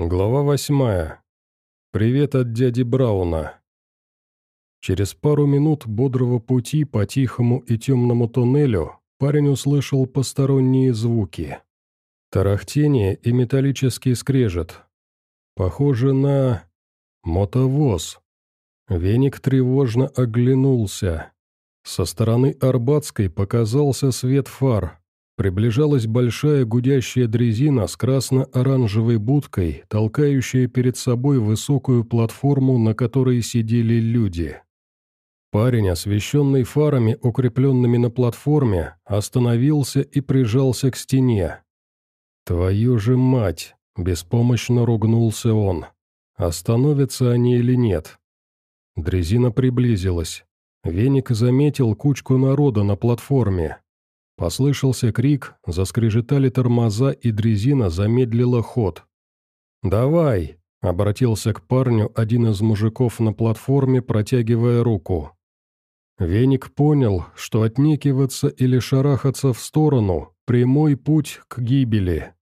Глава восьмая. Привет от дяди Брауна. Через пару минут бодрого пути по тихому и темному туннелю парень услышал посторонние звуки. Тарахтение и металлический скрежет. Похоже на... мотовоз. Веник тревожно оглянулся. Со стороны Арбатской показался свет фар, Приближалась большая гудящая дрезина с красно-оранжевой будкой, толкающая перед собой высокую платформу, на которой сидели люди. Парень, освещенный фарами, укрепленными на платформе, остановился и прижался к стене. «Твою же мать!» – беспомощно ругнулся он. «Остановятся они или нет?» Дрезина приблизилась. Веник заметил кучку народа на платформе. Послышался крик, заскрежетали тормоза, и дрезина замедлила ход. «Давай!» — обратился к парню один из мужиков на платформе, протягивая руку. Веник понял, что отнекиваться или шарахаться в сторону – прямой путь к гибели.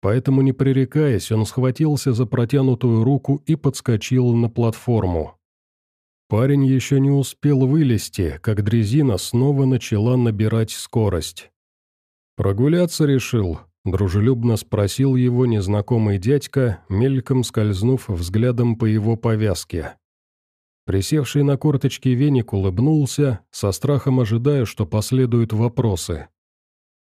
Поэтому, не пререкаясь, он схватился за протянутую руку и подскочил на платформу. Парень еще не успел вылезти, как дрезина снова начала набирать скорость. «Прогуляться решил?» – дружелюбно спросил его незнакомый дядька, мельком скользнув взглядом по его повязке. Присевший на корточки веник улыбнулся, со страхом ожидая, что последуют вопросы.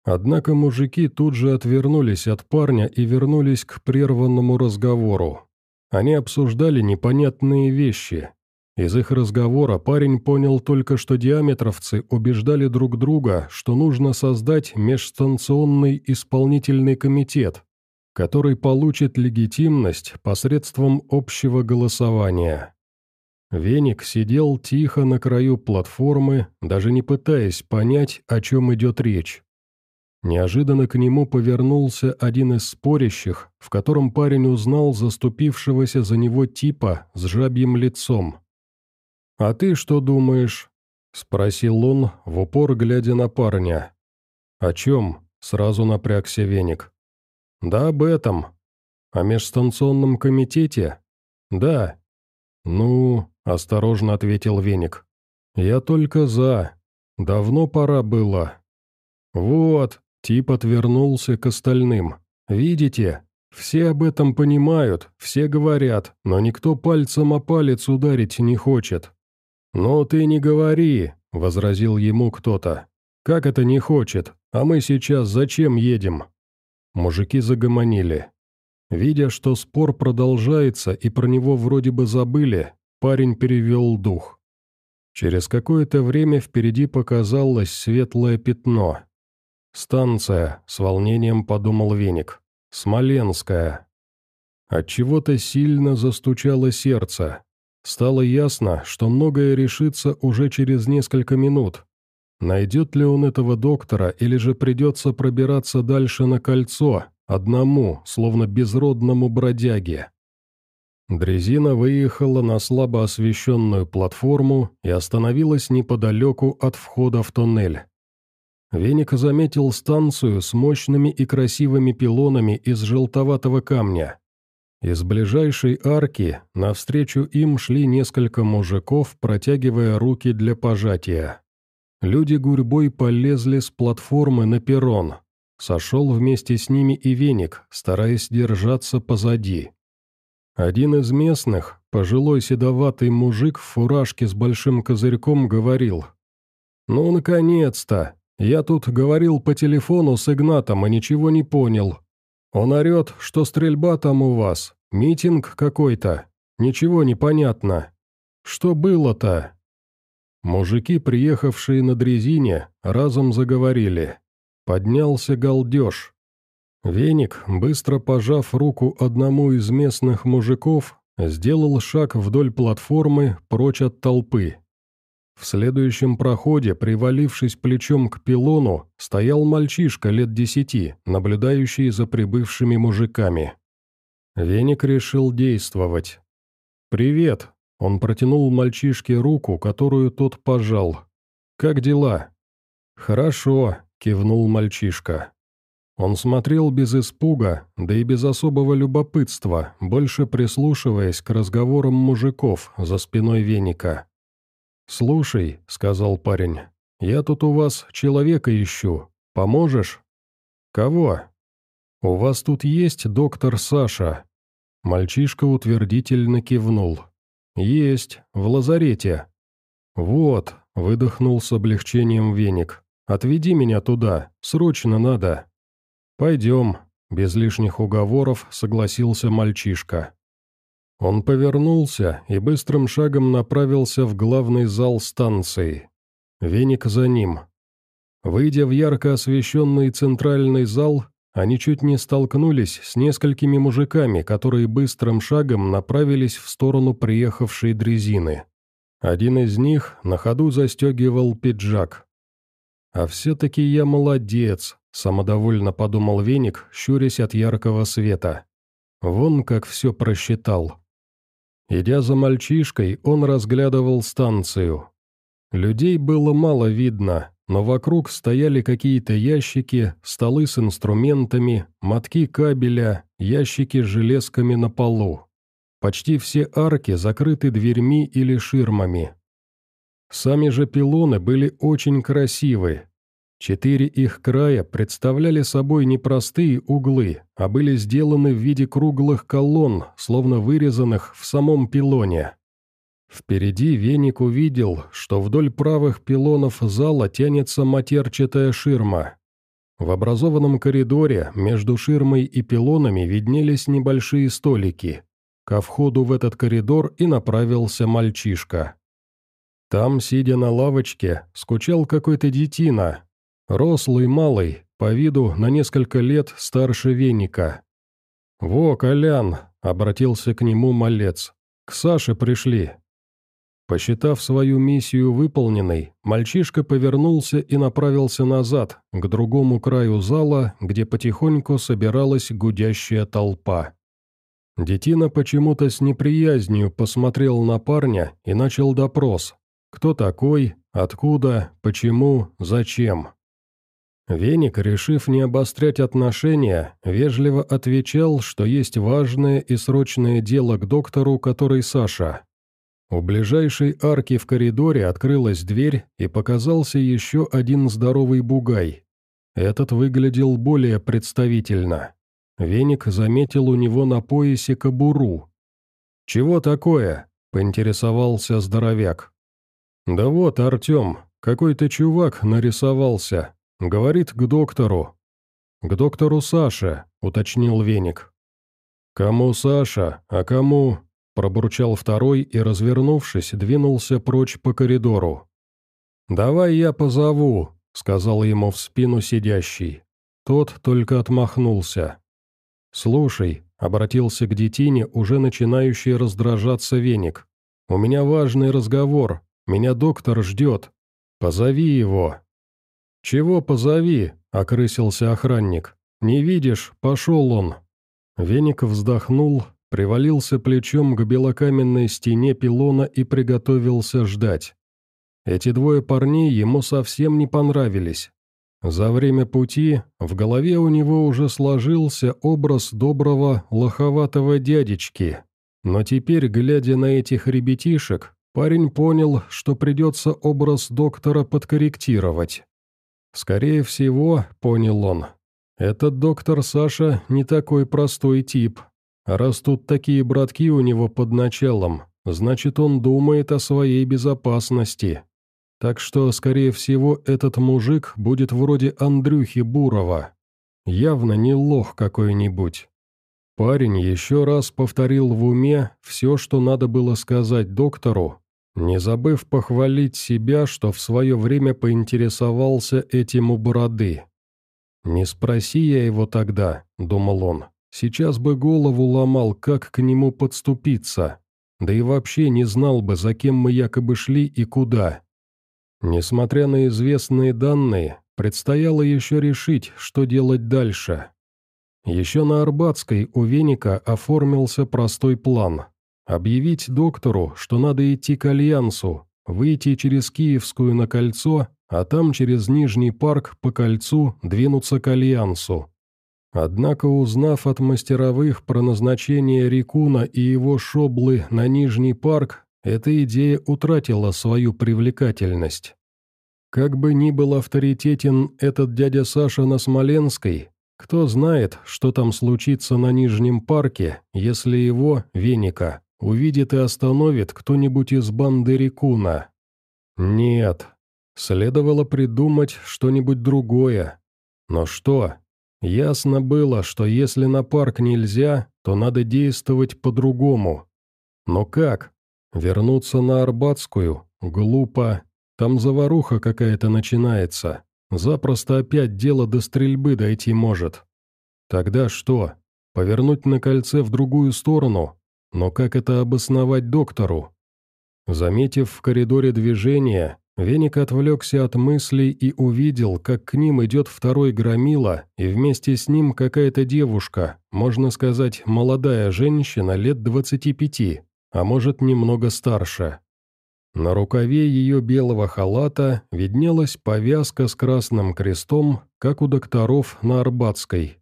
Однако мужики тут же отвернулись от парня и вернулись к прерванному разговору. Они обсуждали непонятные вещи, из их разговора парень понял только, что диаметровцы убеждали друг друга, что нужно создать межстанционный исполнительный комитет, который получит легитимность посредством общего голосования. Веник сидел тихо на краю платформы, даже не пытаясь понять, о чем идет речь. Неожиданно к нему повернулся один из спорящих, в котором парень узнал заступившегося за него типа с жабьим лицом. «А ты что думаешь?» — спросил он, в упор глядя на парня. «О чем?» — сразу напрягся веник. «Да об этом. О межстанционном комитете?» «Да». «Ну...» — осторожно ответил веник. «Я только за. Давно пора было». «Вот», — тип отвернулся к остальным. «Видите? Все об этом понимают, все говорят, но никто пальцем о палец ударить не хочет. «Ну ты не говори», — возразил ему кто-то. «Как это не хочет? А мы сейчас зачем едем?» Мужики загомонили. Видя, что спор продолжается и про него вроде бы забыли, парень перевел дух. Через какое-то время впереди показалось светлое пятно. «Станция», — с волнением подумал Веник. «Смоленская». Отчего-то сильно застучало сердце. Стало ясно, что многое решится уже через несколько минут. Найдет ли он этого доктора, или же придется пробираться дальше на кольцо, одному, словно безродному бродяге. Дрезина выехала на слабо освещенную платформу и остановилась неподалеку от входа в тоннель. Веник заметил станцию с мощными и красивыми пилонами из желтоватого камня. Из ближайшей арки навстречу им шли несколько мужиков, протягивая руки для пожатия. Люди гурьбой полезли с платформы на перрон. Сошел вместе с ними и веник, стараясь держаться позади. Один из местных, пожилой седоватый мужик в фуражке с большим козырьком, говорил. «Ну, наконец-то! Я тут говорил по телефону с Игнатом и ничего не понял. Он орет, что стрельба там у вас, митинг какой-то, ничего не понятно. Что было-то?» Мужики, приехавшие на дрезине, разом заговорили. Поднялся галдеж. Веник, быстро пожав руку одному из местных мужиков, сделал шаг вдоль платформы прочь от толпы. В следующем проходе, привалившись плечом к пилону, стоял мальчишка лет десяти, наблюдающий за прибывшими мужиками. Веник решил действовать. «Привет!» – он протянул мальчишке руку, которую тот пожал. «Как дела?» «Хорошо», – кивнул мальчишка. Он смотрел без испуга, да и без особого любопытства, больше прислушиваясь к разговорам мужиков за спиной веника. «Слушай», — сказал парень, — «я тут у вас человека ищу. Поможешь?» «Кого?» «У вас тут есть доктор Саша?» Мальчишка утвердительно кивнул. «Есть, в лазарете». «Вот», — выдохнул с облегчением веник, — «отведи меня туда, срочно надо». «Пойдем», — без лишних уговоров согласился мальчишка. Он повернулся и быстрым шагом направился в главный зал станции. Веник за ним. Выйдя в ярко освещенный центральный зал, они чуть не столкнулись с несколькими мужиками, которые быстрым шагом направились в сторону приехавшей дрезины. Один из них на ходу застегивал пиджак. «А все-таки я молодец», Самодовольно подумал веник, щурясь от яркого света. Вон как все просчитал. Идя за мальчишкой, он разглядывал станцию. Людей было мало видно, но вокруг стояли какие-то ящики, столы с инструментами, мотки кабеля, ящики с железками на полу. Почти все арки закрыты дверьми или ширмами. Сами же пилоны были очень красивы, Четыре их края представляли собой не простые углы, а были сделаны в виде круглых колонн, словно вырезанных в самом пилоне. Впереди веник увидел, что вдоль правых пилонов зала тянется матерчатая ширма. В образованном коридоре между ширмой и пилонами виднелись небольшие столики. Ко входу в этот коридор и направился мальчишка. Там, сидя на лавочке, скучал какой-то детина, Рослый малый, по виду на несколько лет старше веника. «Во, Колян!» — обратился к нему малец. «К Саше пришли». Посчитав свою миссию выполненной, мальчишка повернулся и направился назад, к другому краю зала, где потихоньку собиралась гудящая толпа. Детина почему-то с неприязнью посмотрел на парня и начал допрос. Кто такой, откуда, почему, зачем. Веник, решив не обострять отношения, вежливо отвечал, что есть важное и срочное дело к доктору, который Саша. У ближайшей арки в коридоре открылась дверь, и показался еще один здоровый бугай. Этот выглядел более представительно. Веник заметил у него на поясе кобуру. «Чего такое?» – поинтересовался здоровяк. «Да вот, Артем, какой-то чувак нарисовался, Говорит к доктору. К доктору Саше, уточнил Веник. Кому Саша, а кому... Пробурчал второй и, развернувшись, двинулся прочь по коридору. «Давай я позову», — сказал ему в спину сидящий. Тот только отмахнулся. «Слушай», — обратился к детине, уже начинающий раздражаться веник. «У меня важный разговор. Меня доктор ждет. Позови его». «Чего позови?» — окрысился охранник. «Не видишь, пошел он». Веник вздохнул, привалился плечом к белокаменной стене пилона и приготовился ждать. Эти двое парней ему совсем не понравились. За время пути в голове у него уже сложился образ доброго, лоховатого дядечки. Но теперь, глядя на этих ребятишек, парень понял, что придется образ доктора подкорректировать. Скорее всего, понял он, этот доктор Саша не такой простой тип. раз тут такие братки у него под началом, значит он думает о своей безопасности. Так что, скорее всего, этот мужик будет вроде Андрюхи Бурова. Явно не лох какой-нибудь. Парень еще раз повторил в уме все, что надо было сказать доктору, не забыв похвалить себя, что в свое время поинтересовался этим у бороды. «Не спроси я его тогда», — думал он, — «сейчас бы голову ломал, как к нему подступиться, да и вообще не знал бы, за кем мы якобы шли и куда». Несмотря на известные данные, предстояло еще решить, что делать дальше. Еще на Арбатской у Веника оформился простой план — Объявить доктору, что надо идти к Альянсу, выйти через Киевскую на кольцо, а там через Нижний парк по кольцу двинуться к Альянсу. Однако, узнав от мастеровых про назначение Рикуна и его шоблы на Нижний парк, эта идея утратила свою привлекательность. Как бы ни был авторитетен этот дядя Саша на Смоленской, кто знает, что там случится на Нижнем парке, если его, Веника, увидит и остановит кто-нибудь из банды Рикуна. Нет, следовало придумать что-нибудь другое. Но что? Ясно было, что если на парк нельзя, то надо действовать по-другому. Но как? Вернуться на Арбатскую? Глупо. Там заваруха какая-то начинается. Запросто опять дело до стрельбы дойти может. Тогда что? Повернуть на кольце в другую сторону? Но как это обосновать доктору? Заметив в коридоре движение, Веник отвлекся от мыслей и увидел, как к ним идет второй громила, и вместе с ним какая-то девушка, можно сказать, молодая женщина лет двадцати пяти, а может, немного старше. На рукаве ее белого халата виднелась повязка с красным крестом, как у докторов на Арбатской.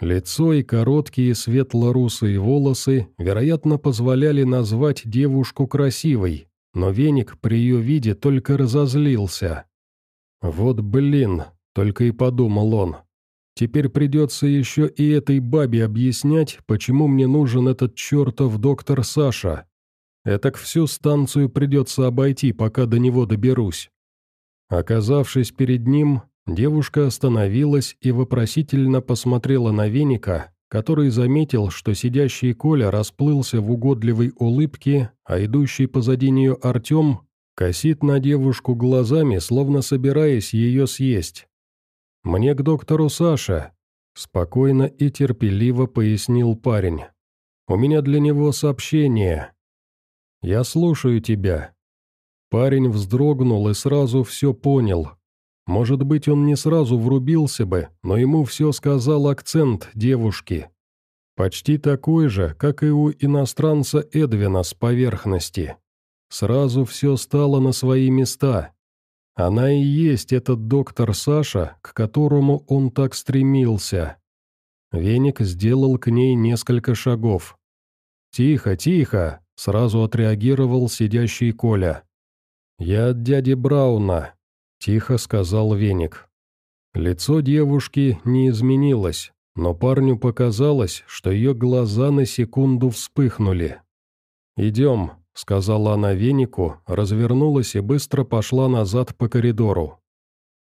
Лицо и короткие светло-русые волосы, вероятно, позволяли назвать девушку красивой, но веник при ее виде только разозлился. «Вот блин», — только и подумал он. «Теперь придется еще и этой бабе объяснять, почему мне нужен этот чертов доктор Саша, Этак всю станцию придется обойти, пока до него доберусь. Оказавшись перед ним, девушка остановилась и вопросительно посмотрела на веника, который заметил, что сидящий Коля расплылся в угодливой улыбке, а идущий позади нее Артем косит на девушку глазами, словно собираясь ее съесть. «Мне к доктору Саше», — спокойно и терпеливо пояснил парень. «У меня для него сообщение. «Я слушаю тебя». Парень вздрогнул и сразу все понял. Может быть, он не сразу врубился бы, но ему все сказал акцент девушки. Почти такой же, как и у иностранца Эдвина с поверхности. Сразу все стало на свои места. Она и есть этот доктор Саша, к которому он так стремился. Веник сделал к ней несколько шагов. «Тихо, тихо!» Сразу отреагировал сидящий Коля. «Я от дяди Брауна», — тихо сказал Веник. Лицо девушки не изменилось, но парню показалось, что ее глаза на секунду вспыхнули. «Идем», — сказала она Венику, развернулась и быстро пошла назад по коридору.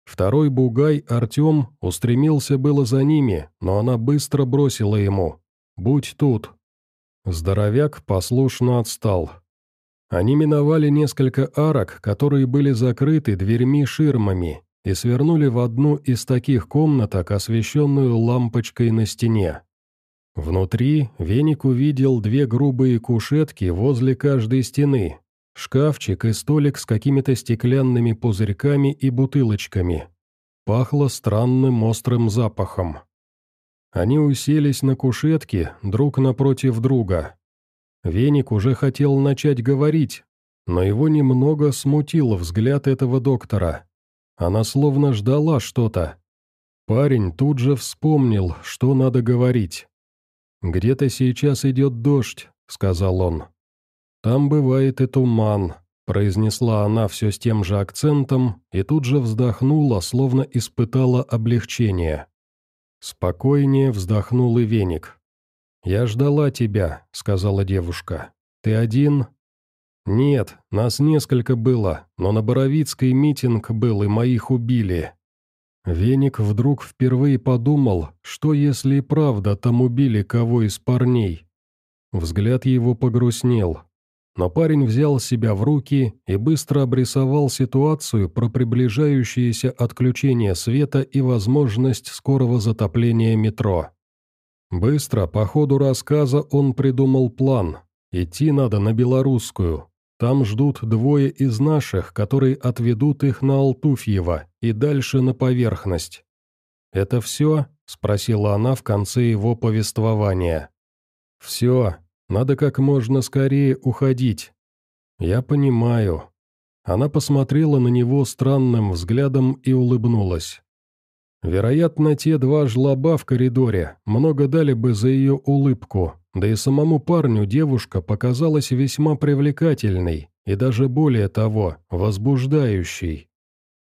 Второй бугай, Артем, устремился было за ними, но она быстро бросила ему. «Будь тут». Здоровяк послушно отстал. Они миновали несколько арок, которые были закрыты дверьми-ширмами, и свернули в одну из таких комнаток, освещенную лампочкой на стене. Внутри Веник увидел две грубые кушетки возле каждой стены, шкафчик и столик с какими-то стеклянными пузырьками и бутылочками. Пахло странным острым запахом. Они уселись на кушетке друг напротив друга. Веник уже хотел начать говорить, но его немного смутил взгляд этого доктора. Она словно ждала что-то. Парень тут же вспомнил, что надо говорить. «Где-то сейчас идет дождь», — сказал он. «Там бывает и туман», — произнесла она все с тем же акцентом и тут же вздохнула, словно испытала облегчение. Спокойнее вздохнул и веник. «Я ждала тебя», — сказала девушка. «Ты один?» «Нет, нас несколько было, но на Боровицкой митинг был, и моих убили». Веник вдруг впервые подумал, что если и правда там убили кого из парней. Взгляд его погрустнел. Но парень взял себя в руки и быстро обрисовал ситуацию про приближающееся отключение света и возможность скорого затопления метро. Быстро, по ходу рассказа, он придумал план. Идти надо на Белорусскую. Там ждут двое из наших, которые отведут их на Алтуфьево и дальше на поверхность. «Это все?» – спросила она в конце его повествования. «Все», надо как можно скорее уходить. Я понимаю. Она посмотрела на него странным взглядом и улыбнулась. Вероятно, те два жлоба в коридоре много дали бы за ее улыбку, да и самому парню девушка показалась весьма привлекательной и даже более того, возбуждающей.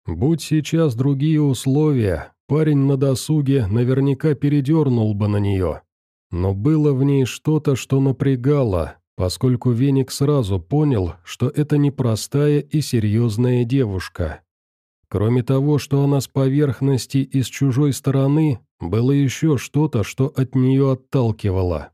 Будь сейчас другие условия, парень на досуге наверняка передернул бы на нее. Но было в ней что-то, что напрягало, поскольку Веник сразу понял, что это непростая и серьезная девушка. Кроме того, что она с поверхности и с чужой стороны, было еще что-то, что от нее отталкивало.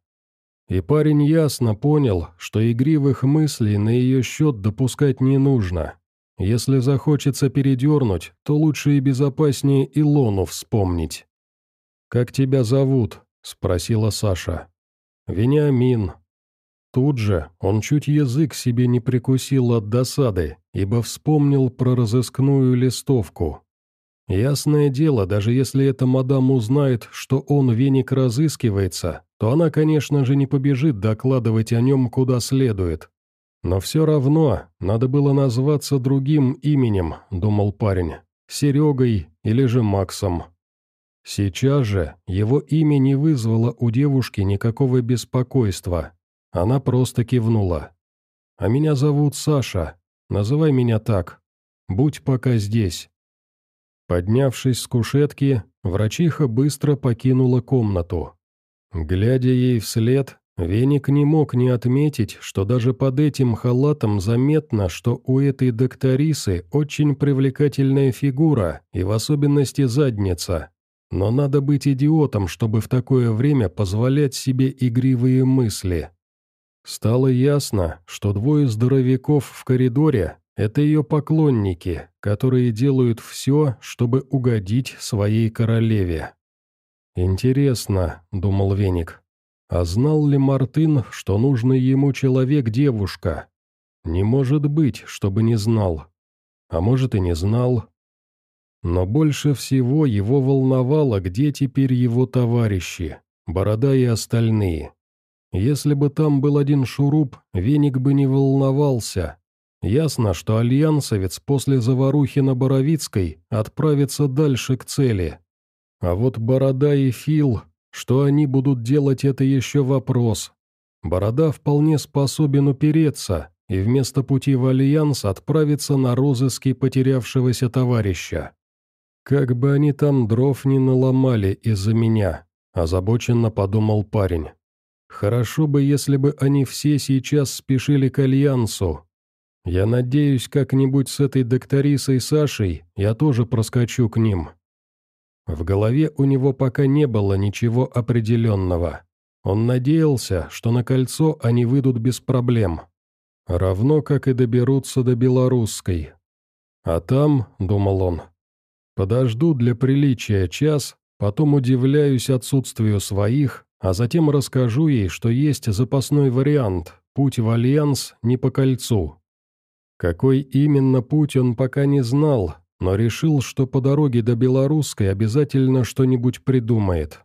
И парень ясно понял, что игривых мыслей на ее счет допускать не нужно. Если захочется передернуть, то лучше и безопаснее Илону вспомнить. «Как тебя зовут?» – спросила Саша. «Вениамин». Тут же он чуть язык себе не прикусил от досады, ибо вспомнил про разыскную листовку. Ясное дело, даже если эта мадам узнает, что он веник разыскивается, то она, конечно же, не побежит докладывать о нем куда следует. Но все равно надо было назваться другим именем, думал парень, Серегой или же Максом. Сейчас же его имя не вызвало у девушки никакого беспокойства. Она просто кивнула. «А меня зовут Саша. Называй меня так. Будь пока здесь». Поднявшись с кушетки, врачиха быстро покинула комнату. Глядя ей вслед, Веник не мог не отметить, что даже под этим халатом заметно, что у этой докторисы очень привлекательная фигура и в особенности задница. Но надо быть идиотом, чтобы в такое время позволять себе игривые мысли. Стало ясно, что двое здоровяков в коридоре – это ее поклонники, которые делают все, чтобы угодить своей королеве. «Интересно», — думал Веник, — «а знал ли Мартын, что нужный ему человек-девушка? Не может быть, чтобы не знал. А может и не знал. Но больше всего его волновало, где теперь его товарищи, Борода и остальные. Если бы там был один шуруп, Веник бы не волновался. Ясно, что альянсовец после заварухи на Боровицкой отправится дальше к цели. А вот Борода и Фил, что они будут делать, это еще вопрос. Борода вполне способен упереться и вместо пути в Альянс отправиться на розыски потерявшегося товарища. «Как бы они там дров не наломали из-за меня», – озабоченно подумал парень. «Хорошо бы, если бы они все сейчас спешили к Альянсу. Я надеюсь, как-нибудь с этой докторисой Сашей я тоже проскочу к ним». В голове у него пока не было ничего определенного. Он надеялся, что на кольцо они выйдут без проблем. Равно как и доберутся до белорусской. А там, думал он, подожду для приличия час, потом удивляюсь отсутствию своих, а затем расскажу ей, что есть запасной вариант, путь в Альянс не по кольцу. Какой именно путь он пока не знал, но решил, что по дороге до Белорусской обязательно что-нибудь придумает.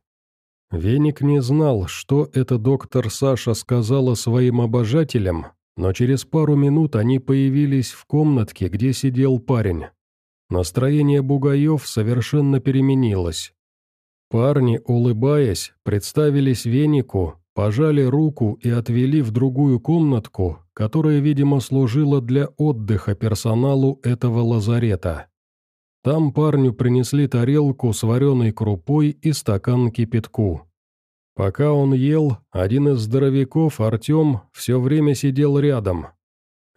Веник не знал, что это доктор Саша сказала своим обожателям, но через пару минут они появились в комнатке, где сидел парень. Настроение Бугаев совершенно переменилось. Парни, улыбаясь, представились Венику, пожали руку и отвели в другую комнатку, которая, видимо, служила для отдыха персоналу этого лазарета. Там парню принесли тарелку с вареной крупой и стакан кипятку. Пока он ел, один из здоровяков, Артем, все время сидел рядом.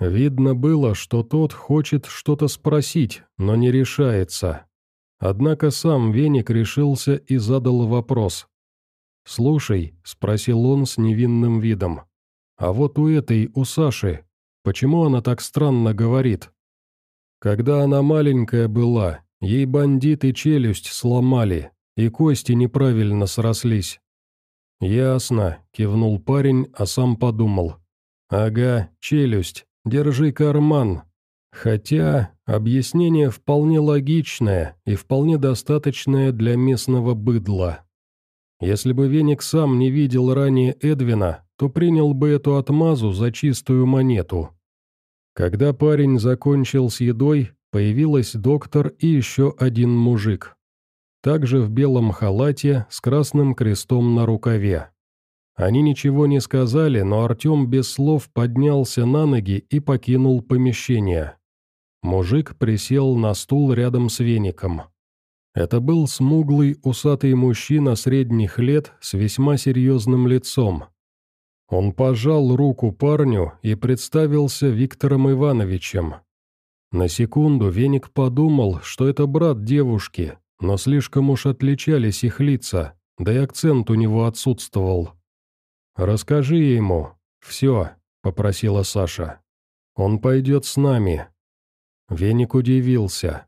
Видно было, что тот хочет что-то спросить, но не решается. Однако сам Веник решился и задал вопрос. «Слушай», — спросил он с невинным видом, — «а вот у этой, у Саши, почему она так странно говорит?» Когда она маленькая была, ей бандиты челюсть сломали, и кости неправильно срослись. «Ясно», — кивнул парень, а сам подумал. «Ага, челюсть, держи карман». Хотя объяснение вполне логичное и вполне достаточное для местного быдла. Если бы Веник сам не видел ранее Эдвина, то принял бы эту отмазу за чистую монету. Когда парень закончил с едой, появилась доктор и еще один мужик. также в белом халате с красным крестом на рукаве. Они ничего не сказали, но Артем без слов поднялся на ноги и покинул помещение. Мужик присел на стул рядом с веником. Это был смуглый, усатый мужчина средних лет с весьма серьезным лицом. Он пожал руку парню и представился Виктором Ивановичем. На секунду Веник подумал, что это брат девушки, но слишком уж отличались их лица, да и акцент у него отсутствовал. «Расскажи ему. Все», — попросила Саша. «Он пойдет с нами». Веник удивился.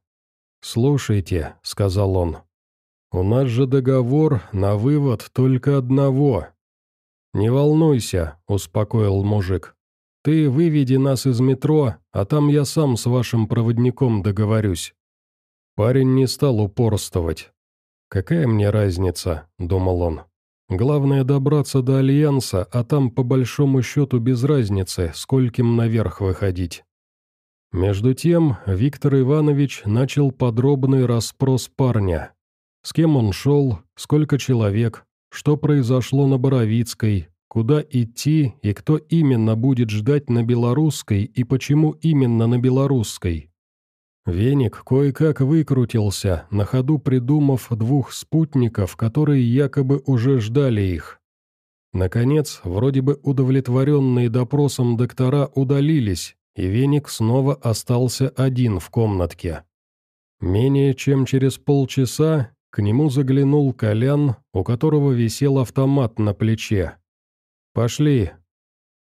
«Слушайте», — сказал он, — «у нас же договор на вывод только одного». «Не волнуйся», — успокоил мужик. «Ты выведи нас из метро, а там я сам с вашим проводником договорюсь». Парень не стал упорствовать. «Какая мне разница?» — думал он. «Главное добраться до Альянса, а там по большому счету без разницы, скольким наверх выходить». Между тем Виктор Иванович начал подробный расспрос парня. С кем он шел, сколько человек, что произошло на Боровицкой, куда идти и кто именно будет ждать на Белорусской и почему именно на Белорусской. Веник кое-как выкрутился, на ходу придумав двух спутников, которые якобы уже ждали их. Наконец, вроде бы удовлетворенные допросом доктора удалились, и веник снова остался один в комнатке. Менее чем через полчаса к нему заглянул Колян, у которого висел автомат на плече. «Пошли».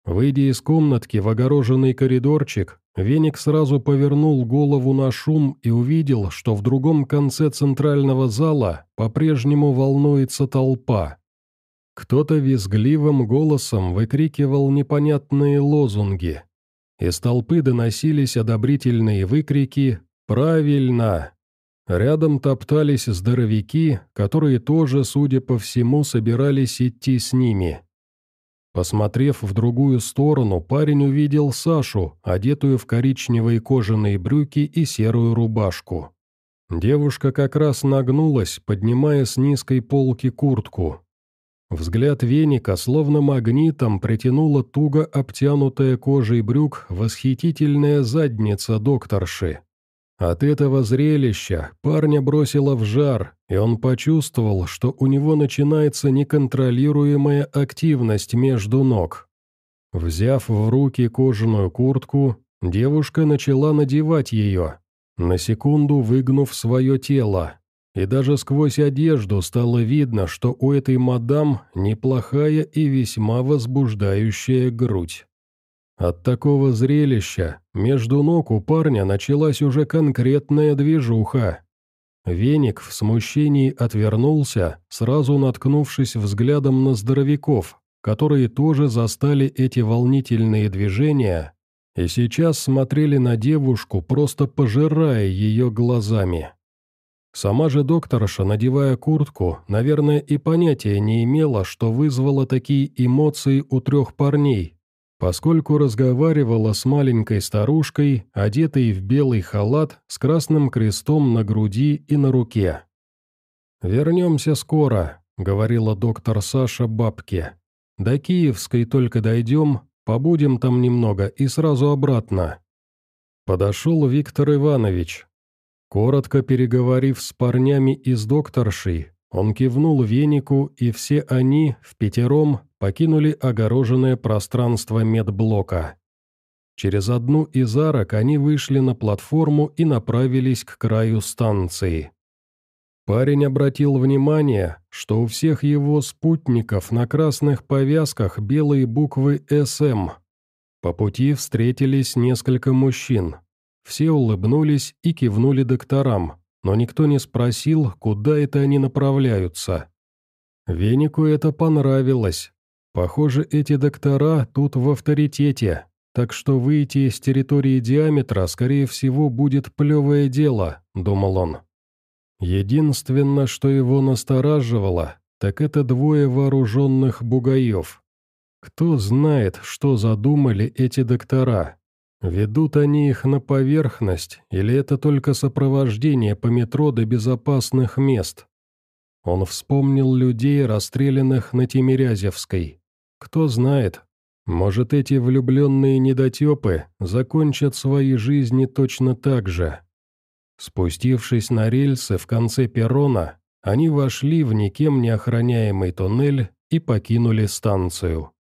Выйдя из комнатки в огороженный коридорчик, Веник сразу повернул голову на шум и увидел, что в другом конце центрального зала по-прежнему волнуется толпа. Кто-то визгливым голосом выкрикивал непонятные лозунги. Из толпы доносились одобрительные выкрики «Правильно!». Рядом топтались здоровяки, которые тоже, судя по всему, собирались идти с ними. Посмотрев в другую сторону, парень увидел Сашу, одетую в коричневые кожаные брюки и серую рубашку. Девушка как раз нагнулась, поднимая с низкой полки куртку. Взгляд веника словно магнитом притянула туго обтянутая кожей брюк восхитительная задница докторши. От этого зрелища парня бросило в жар, и он почувствовал, что у него начинается неконтролируемая активность между ног. Взяв в руки кожаную куртку, девушка начала надевать ее, на секунду выгнув свое тело. И даже сквозь одежду стало видно, что у этой мадам неплохая и весьма возбуждающая грудь. От такого зрелища между ног у парня началась уже конкретная движуха. Веник в смущении отвернулся, сразу наткнувшись взглядом на здоровяков, которые тоже застали эти волнительные движения и сейчас смотрели на девушку, просто пожирая ее глазами. Сама же докторша, надевая куртку, наверное, и понятия не имела, что вызвало такие эмоции у трех парней, поскольку разговаривала с маленькой старушкой, одетой в белый халат с красным крестом на груди и на руке. «Вернемся скоро», — говорила доктор Саша бабке. «До Киевской только дойдем, побудем там немного и сразу обратно». Подошел Виктор Иванович, Коротко переговорив с парнями из докторшей, он кивнул венику, и все они, в пятером, покинули огороженное пространство медблока. Через одну из арок они вышли на платформу и направились к краю станции. Парень обратил внимание, что у всех его спутников на красных повязках белые буквы «СМ». По пути встретились несколько мужчин. Все улыбнулись и кивнули докторам, но никто не спросил, куда это они направляются. Венику это понравилось. Похоже, эти доктора тут в авторитете, так что выйти из территории диаметра, скорее всего, будет плевое дело, думал он. Единственное, что его настораживало, так это двое вооруженных бугаев. Кто знает, что задумали эти доктора. Ведут они их на поверхность, или это только сопровождение по метро до безопасных мест, Он вспомнил людей, расстрелянных на Тимирязевской. Кто знает, может, эти влюбленные недотепы закончат свои жизни точно так же. Спустившись на рельсы в конце перрона, они вошли в никем не охраняемый туннель и покинули станцию.